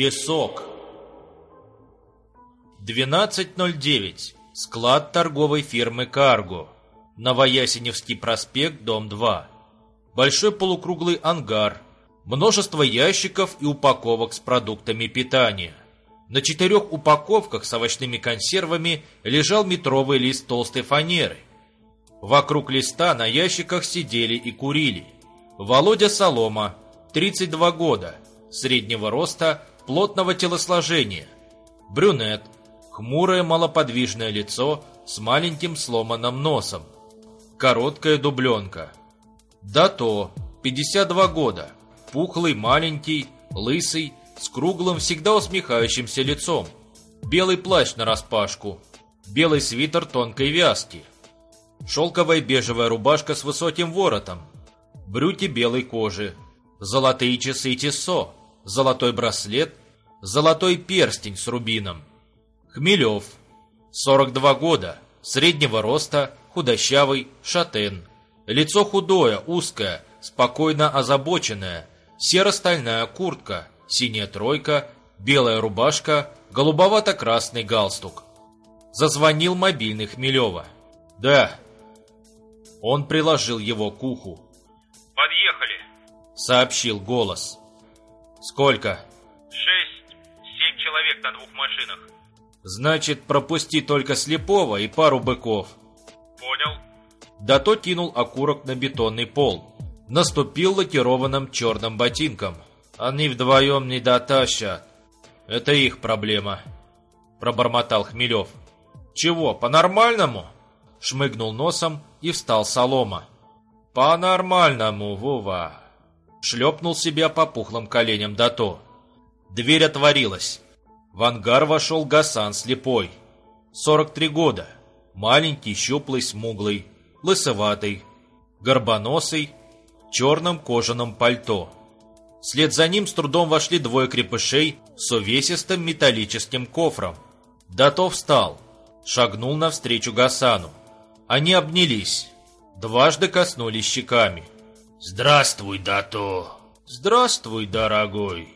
Песок. 12.09. Склад торговой фирмы «Карго». Новоясеневский проспект, дом 2. Большой полукруглый ангар. Множество ящиков и упаковок с продуктами питания. На четырех упаковках с овощными консервами лежал метровый лист толстой фанеры. Вокруг листа на ящиках сидели и курили. Володя Солома, 32 года, среднего роста, плотного телосложения. Брюнет, хмурое малоподвижное лицо с маленьким сломанным носом. Короткая дубленка. Дато, 52 года, пухлый, маленький, лысый, с круглым, всегда усмехающимся лицом. Белый плащ нараспашку, белый свитер тонкой вязки, шелковая бежевая рубашка с высоким воротом, брюки белой кожи, золотые часы Тиссо, золотой браслет, золотой перстень с рубином. Хмелев, 42 года, среднего роста, худощавый, шатен. Лицо худое, узкое, спокойно озабоченное, серо-стальная куртка, синяя тройка, белая рубашка, голубовато-красный галстук. Зазвонил мобильный Хмелева. «Да». Он приложил его к уху. «Подъехали», — сообщил голос. «Сколько?» «Шесть, семь человек на двух машинах». «Значит, пропусти только слепого и пару быков». «Понял». Дато кинул окурок на бетонный пол. Наступил лакированным черным ботинком. Они вдвоем не дотащат. Это их проблема. Пробормотал Хмелев. Чего, по-нормальному? Шмыгнул носом и встал солома. По-нормальному, Вова. Шлепнул себя по пухлым коленям Дато. Дверь отворилась. В ангар вошел Гасан слепой. 43 года. Маленький, щуплый, смуглый, лысоватый, горбоносый, в черном кожаном пальто. Вслед за ним с трудом вошли двое крепышей с увесистым металлическим кофром. Дато встал, шагнул навстречу Гасану. Они обнялись, дважды коснулись щеками. «Здравствуй, Дато!» «Здравствуй, дорогой!»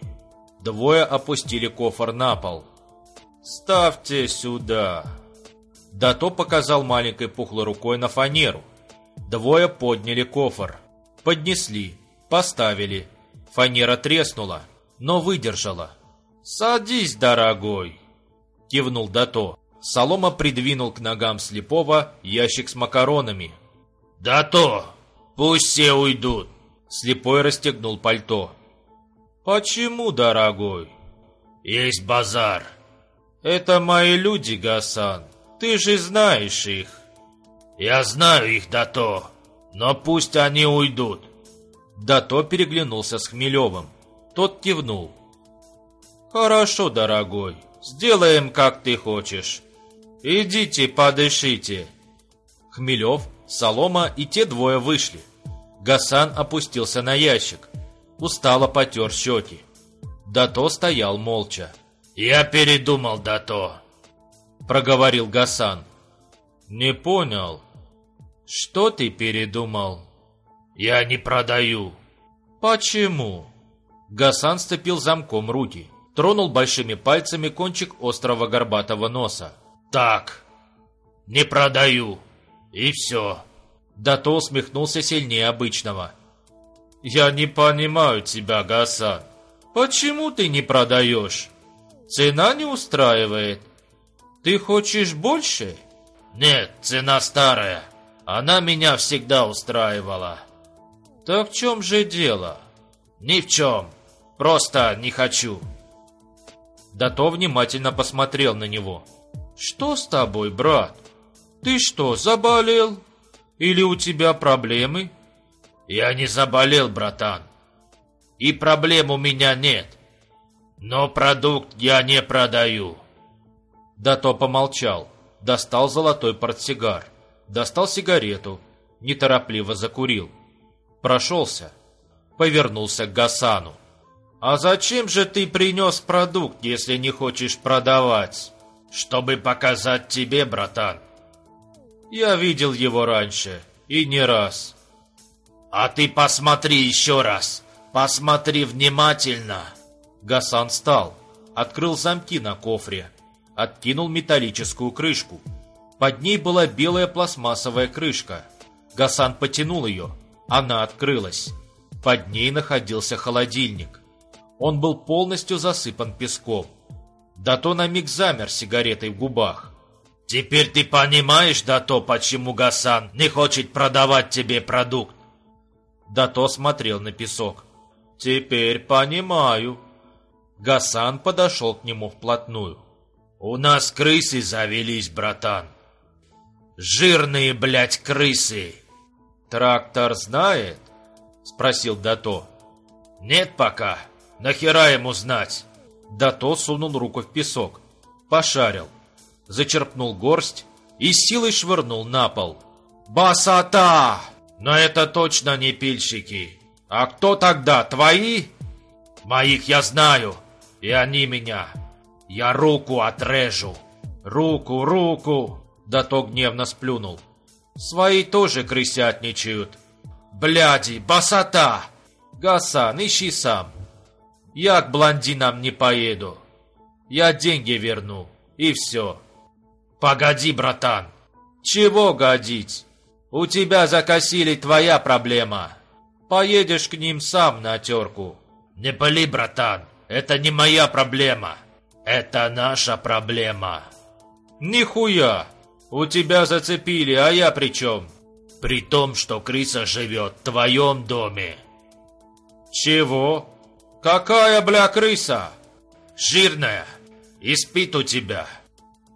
Двое опустили кофр на пол. «Ставьте сюда!» Дато показал маленькой пухлой рукой на фанеру. Двое подняли кофр. Поднесли, поставили. Фанера треснула, но выдержала. «Садись, дорогой!» Кивнул Дато. Солома придвинул к ногам слепого ящик с макаронами. «Дато, пусть все уйдут!» Слепой расстегнул пальто. «Почему, дорогой?» «Есть базар!» «Это мои люди, Гасан. Ты же знаешь их!» «Я знаю их, Дато, но пусть они уйдут!» Дато переглянулся с Хмелевым. Тот кивнул. «Хорошо, дорогой, сделаем, как ты хочешь. Идите, подышите». Хмелев, Солома и те двое вышли. Гасан опустился на ящик. Устало потер щеки. Дато стоял молча. «Я передумал, Дато», — проговорил Гасан. «Не понял. Что ты передумал?» «Я не продаю». «Почему?» Гасан сцепил замком руки, тронул большими пальцами кончик острого горбатого носа. «Так, не продаю, и все». Дато усмехнулся сильнее обычного. «Я не понимаю тебя, Гасан. Почему ты не продаешь? Цена не устраивает. Ты хочешь больше?» «Нет, цена старая. Она меня всегда устраивала». «Так в чем же дело?» «Ни в чем. Просто не хочу». Дато внимательно посмотрел на него. «Что с тобой, брат? Ты что, заболел? Или у тебя проблемы?» «Я не заболел, братан. И проблем у меня нет. Но продукт я не продаю». Дато помолчал, достал золотой портсигар, достал сигарету, неторопливо закурил. Прошелся, повернулся к Гасану. «А зачем же ты принес продукт, если не хочешь продавать?» «Чтобы показать тебе, братан». «Я видел его раньше, и не раз». «А ты посмотри еще раз, посмотри внимательно». Гасан встал, открыл замки на кофре, откинул металлическую крышку. Под ней была белая пластмассовая крышка. Гасан потянул ее, она открылась. Под ней находился холодильник. Он был полностью засыпан песком. Дато на миг замер сигаретой в губах. «Теперь ты понимаешь, Дато, почему Гасан не хочет продавать тебе продукт?» Дато смотрел на песок. «Теперь понимаю». Гасан подошел к нему вплотную. «У нас крысы завелись, братан. Жирные, блядь, крысы!» «Трактор знает?» Спросил Дато. «Нет пока. Нахера ему знать?» Дато сунул руку в песок. Пошарил. Зачерпнул горсть и силой швырнул на пол. «Басата! Но это точно не пильщики. А кто тогда, твои?» «Моих я знаю, и они меня. Я руку отрежу». «Руку, руку!» Дато гневно сплюнул. «Свои тоже крысятничают. Бляди, басата! Гасан, ищи сам. Я к блондинам не поеду. Я деньги верну, и все. Погоди, братан. Чего годить? У тебя закосили твоя проблема. Поедешь к ним сам на терку. Не пали, братан. Это не моя проблема. Это наша проблема. Нихуя. У тебя зацепили, а я при чем? При том, что крыса живет в твоем доме. Чего? Какая, бля, крыса? Жирная. И спит у тебя.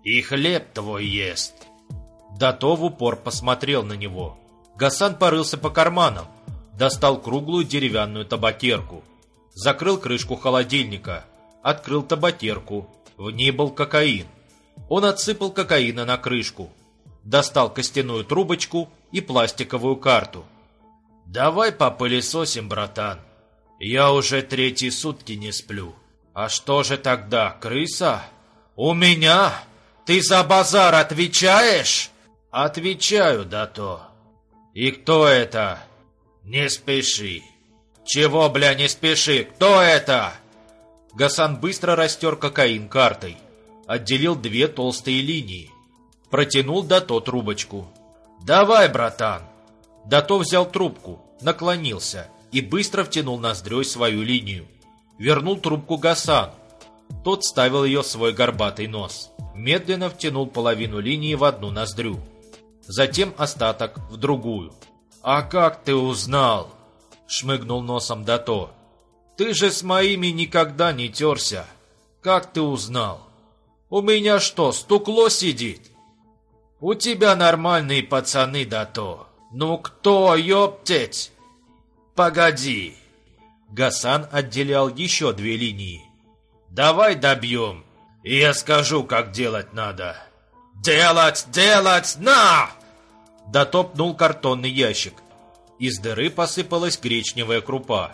И хлеб твой ест. Дато в упор посмотрел на него. Гасан порылся по карманам. Достал круглую деревянную табакерку. Закрыл крышку холодильника. Открыл табакерку. В ней был кокаин. Он отсыпал кокаина на крышку достал костяную трубочку и пластиковую карту. «Давай попылесосим, братан. Я уже третьи сутки не сплю. А что же тогда, крыса? У меня? Ты за базар отвечаешь?» «Отвечаю, да то. И кто это?» «Не спеши». «Чего, бля, не спеши? Кто это?» Гасан быстро растер кокаин картой. Отделил две толстые линии. Протянул Дато трубочку. «Давай, братан!» Дато взял трубку, наклонился и быстро втянул ноздрёй свою линию. Вернул трубку Гасан. Тот ставил ее в свой горбатый нос. Медленно втянул половину линии в одну ноздрю. Затем остаток в другую. «А как ты узнал?» Шмыгнул носом Дато. «Ты же с моими никогда не терся. Как ты узнал? У меня что, стукло сидит?» У тебя нормальные пацаны, да то. Ну кто, ёптеть? Погоди. Гасан отделял еще две линии. Давай добьем, и я скажу, как делать надо. Делать, делать, на! Дотопнул картонный ящик. Из дыры посыпалась гречневая крупа.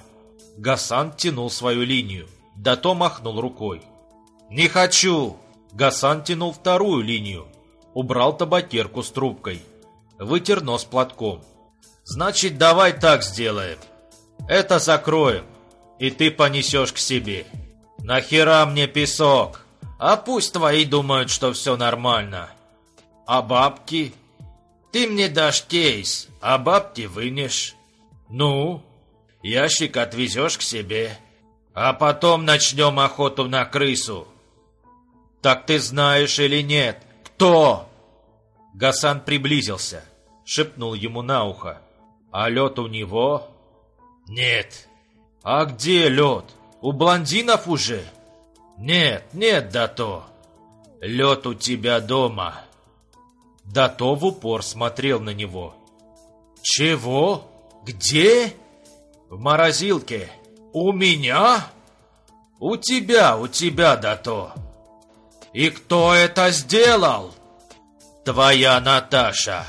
Гасан тянул свою линию. Дато махнул рукой. «Не хочу!» Гасан тянул вторую линию убрал табакерку с трубкой, вытер нос платком. «Значит, давай так сделаем. Это закроем, и ты понесешь к себе. Нахера мне песок? А пусть твои думают, что все нормально. А бабки? Ты мне дашь кейс, а бабки вынешь. Ну, ящик отвезешь к себе, а потом начнем охоту на крысу. Так ты знаешь или нет, кто?» Гасан приблизился, шепнул ему на ухо. «А лед у него?» «Нет». «А где лед? У блондинов уже?» «Нет, нет, Дато. Лед у тебя дома». Дато в упор смотрел на него. «Чего? Где?» «В морозилке. У меня?» «У тебя, у тебя, Дато». «И кто это сделал?» «Твоя Наташа!»